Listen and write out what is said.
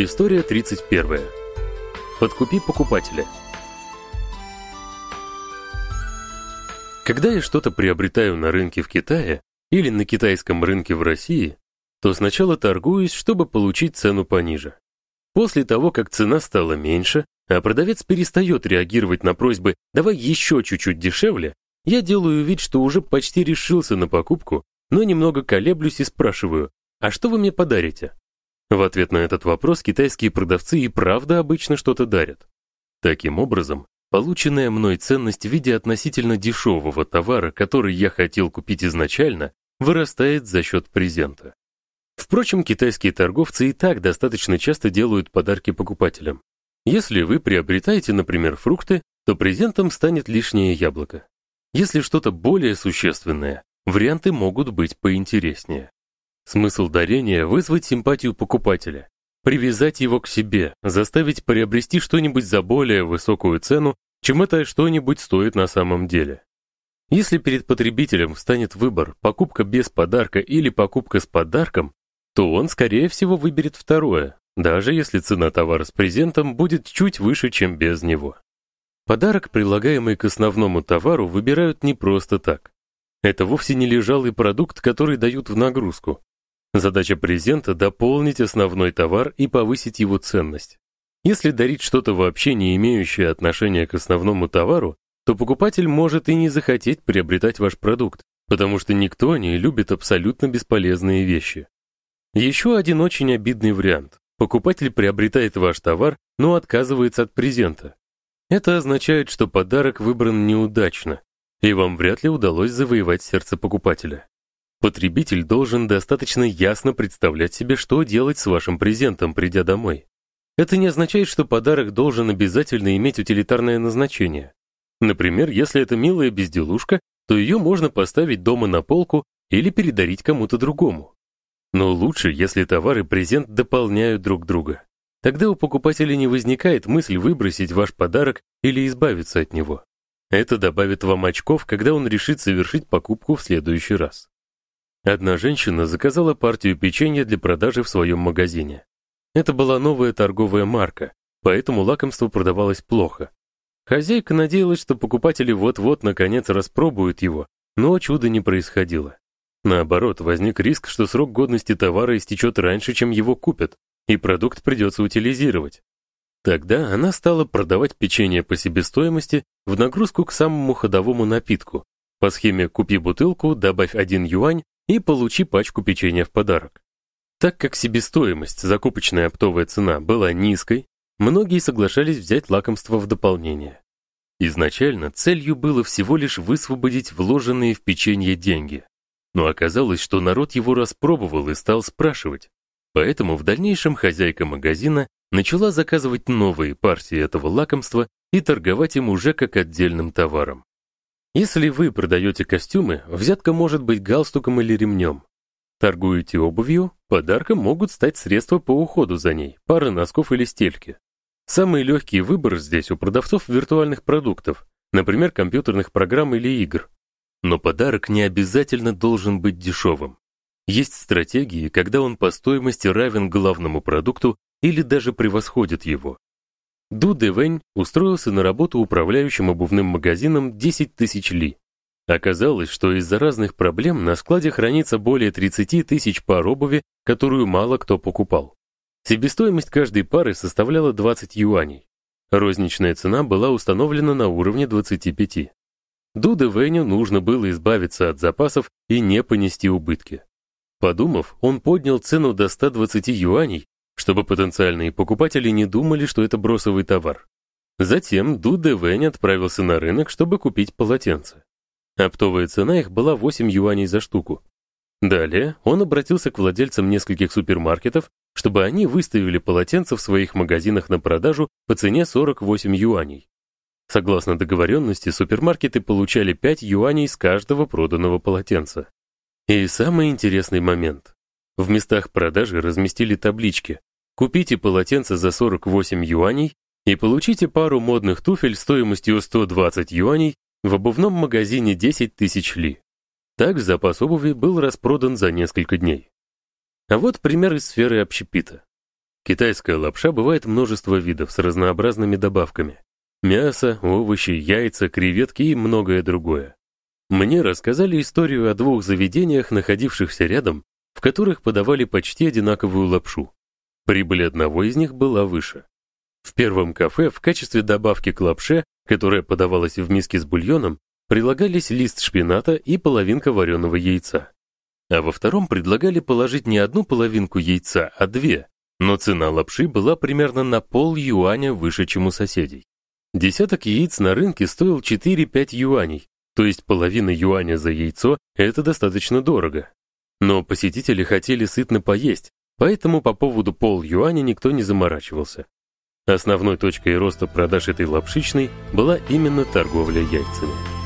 История 31. Подкупи покупателя. Когда я что-то приобретаю на рынке в Китае или на китайском рынке в России, то сначала торгуюсь, чтобы получить цену пониже. После того, как цена стала меньше, а продавец перестает реагировать на просьбы «давай еще чуть-чуть дешевле», я делаю вид, что уже почти решился на покупку, но немного колеблюсь и спрашиваю «а что вы мне подарите?» В ответ на этот вопрос китайские продавцы и правда обычно что-то дарят. Таким образом, полученная мной ценность в виде относительно дешевого товара, который я хотел купить изначально, вырастает за счет презента. Впрочем, китайские торговцы и так достаточно часто делают подарки покупателям. Если вы приобретаете, например, фрукты, то презентом станет лишнее яблоко. Если что-то более существенное, варианты могут быть поинтереснее. Смысл дарения вызвать симпатию покупателя, привязать его к себе, заставить приобрести что-нибудь за более высокую цену, чем это что-нибудь стоит на самом деле. Если перед потребителем встанет выбор покупка без подарка или покупка с подарком, то он скорее всего выберет второе, даже если цена товара с презентом будет чуть выше, чем без него. Подарок, прилагаемый к основному товару, выбирают не просто так. Это вовсе не лежалый продукт, который дают в нагрузку. Задача презента дополнить основной товар и повысить его ценность. Если дарить что-то вообще не имеющее отношения к основному товару, то покупатель может и не захотеть приобретать ваш продукт, потому что никто не любит абсолютно бесполезные вещи. Еще один очень обидный вариант. Покупатель приобретает ваш товар, но отказывается от презента. Это означает, что подарок выбран неудачно, и вам вряд ли удалось завоевать сердце покупателя. Потребитель должен достаточно ясно представлять себе, что делать с вашим презентом, придя домой. Это не означает, что подарок должен обязательно иметь утилитарное назначение. Например, если это милая безделушка, то ее можно поставить дома на полку или передарить кому-то другому. Но лучше, если товар и презент дополняют друг друга. Тогда у покупателя не возникает мысль выбросить ваш подарок или избавиться от него. Это добавит вам очков, когда он решит совершить покупку в следующий раз. Одна женщина заказала партию печенья для продажи в своем магазине. Это была новая торговая марка, поэтому лакомство продавалось плохо. Хозяйка надеялась, что покупатели вот-вот наконец распробуют его, но чуда не происходило. Наоборот, возник риск, что срок годности товара истечет раньше, чем его купят, и продукт придется утилизировать. Тогда она стала продавать печенье по себестоимости в нагрузку к самому ходовому напитку. По схеме «купи бутылку, добавь 1 юань и получи пачку печенья в подарок. Так как себестоимость, закупочная оптовая цена, была низкой, многие соглашались взять лакомство в дополнение. Изначально целью было всего лишь высвободить вложенные в печенье деньги. Но оказалось, что народ его распробовал и стал спрашивать. Поэтому в дальнейшем хозяйка магазина начала заказывать новые партии этого лакомства и торговать им уже как отдельным товаром. Если вы продаете костюмы, взятка может быть галстуком или ремнем. Торгуете обувью, подарком могут стать средства по уходу за ней, пара носков или стельки. Самый легкий выбор здесь у продавцов виртуальных продуктов, например, компьютерных программ или игр. Но подарок не обязательно должен быть дешевым. Есть стратегии, когда он по стоимости равен главному продукту или даже превосходит его. Ду Девэнь устроился на работу управляющим обувным магазином 10 тысяч ли. Оказалось, что из-за разных проблем на складе хранится более 30 тысяч пар обуви, которую мало кто покупал. Себестоимость каждой пары составляла 20 юаней. Розничная цена была установлена на уровне 25. Ду Девэню нужно было избавиться от запасов и не понести убытки. Подумав, он поднял цену до 120 юаней чтобы потенциальные покупатели не думали, что это бросовый товар. Затем Ду Девэнь отправился на рынок, чтобы купить полотенца. Оптовая цена их была 8 юаней за штуку. Далее он обратился к владельцам нескольких супермаркетов, чтобы они выставили полотенца в своих магазинах на продажу по цене 48 юаней. Согласно договоренности, супермаркеты получали 5 юаней с каждого проданного полотенца. И самый интересный момент. В местах продажи разместили таблички, Купите полотенце за 48 юаней и получите пару модных туфель стоимостью 120 юаней в обувном магазине 10 тысяч ли. Так запас обуви был распродан за несколько дней. А вот пример из сферы общепита. Китайская лапша бывает множество видов с разнообразными добавками. Мясо, овощи, яйца, креветки и многое другое. Мне рассказали историю о двух заведениях, находившихся рядом, в которых подавали почти одинаковую лапшу. Прибыль одного из них была выше. В первом кафе в качестве добавки к лапше, которая подавалась в миске с бульоном, прилагались лист шпината и половинка вареного яйца. А во втором предлагали положить не одну половинку яйца, а две, но цена лапши была примерно на пол юаня выше, чем у соседей. Десяток яиц на рынке стоил 4-5 юаней, то есть половина юаня за яйцо это достаточно дорого. Но посетители хотели сытно поесть, поэтому по поводу пол юаня никто не заморачивался. Основной точкой роста продаж этой лапшичной была именно торговля яйцами.